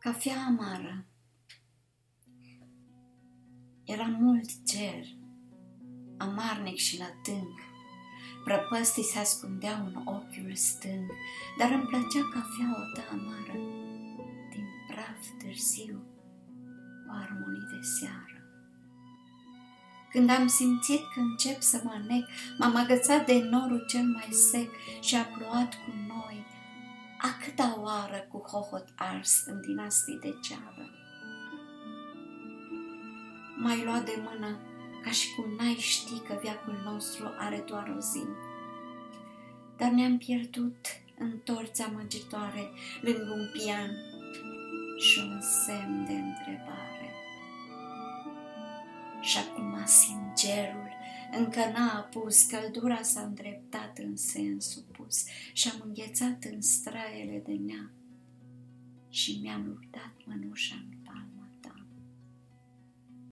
Cafea amară. Era mult cer, amarnic și lătâng. Prăpăstii se ascundeau în ochiul stâng, dar îmi plăcea cafeaua ta amară, din praf târziu, cu armonii de seară. Când am simțit că încep să mă nec, m-am agățat de norul cel mai sec și a plouat cu noi, a câta oară cu hohot ars în dinastii de ceară. M-ai luat de mână ca și cum n-ai ști că viacul nostru are doar o zi. Dar ne-am pierdut în torți amăgitoare lângă un pian și un semn de întrebare. Și acum singerul încă n-a apus, căldura s-a îndreptat în sens supus și am înghețat în straiele de nea și mi-am luptat mănușa în palme.